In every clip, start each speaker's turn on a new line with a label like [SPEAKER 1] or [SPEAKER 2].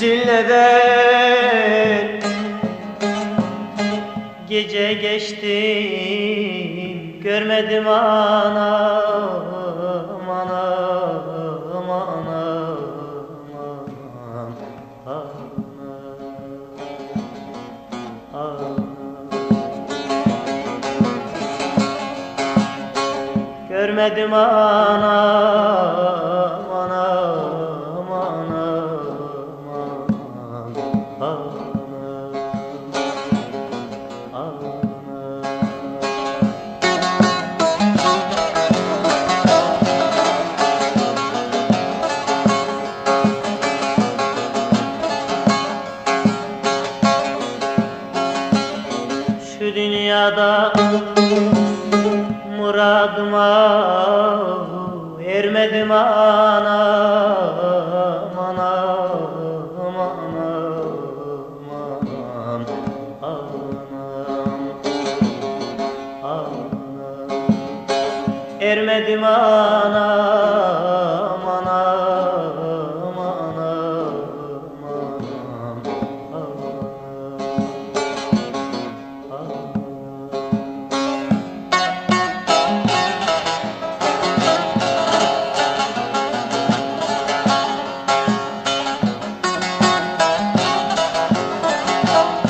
[SPEAKER 1] Silleden Gece geçtim Görmedim anam Anam Anam Anam Anam. Görmedim anam dünyada muradıma ermedim anam anam anam anam anam ermedim anam 어.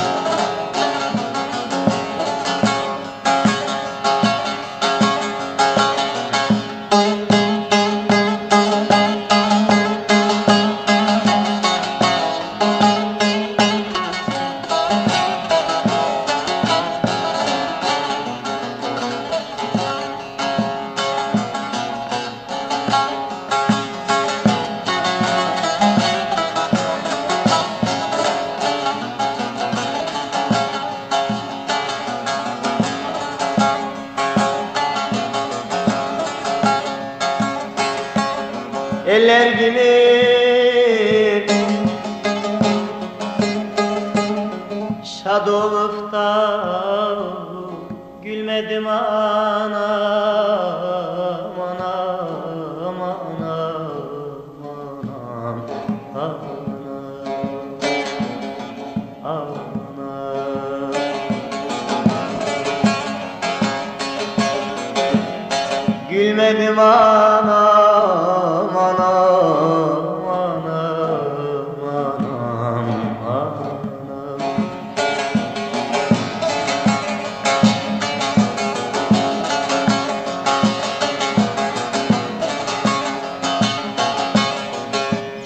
[SPEAKER 1] Eller gibi. Şad olup da gülmedim anam anam anam anam anam Gülmedim anam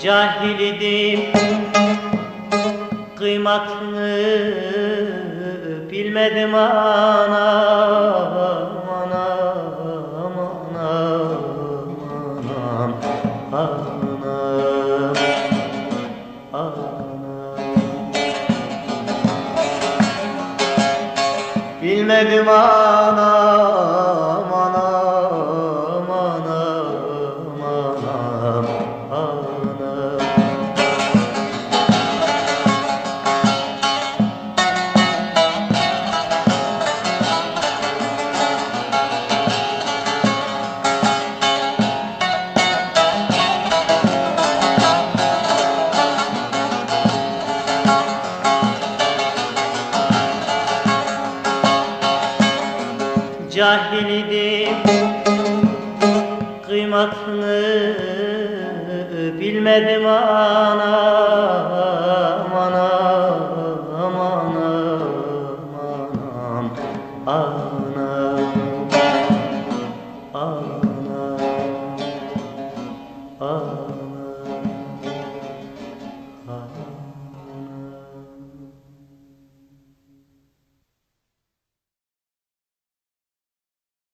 [SPEAKER 1] Cahil idim. Kıymatını bilmedim anam anam anam anam anam. Bilmedim anam cahil idim Kıymatını bilmedim anam anam anam anam ah. anam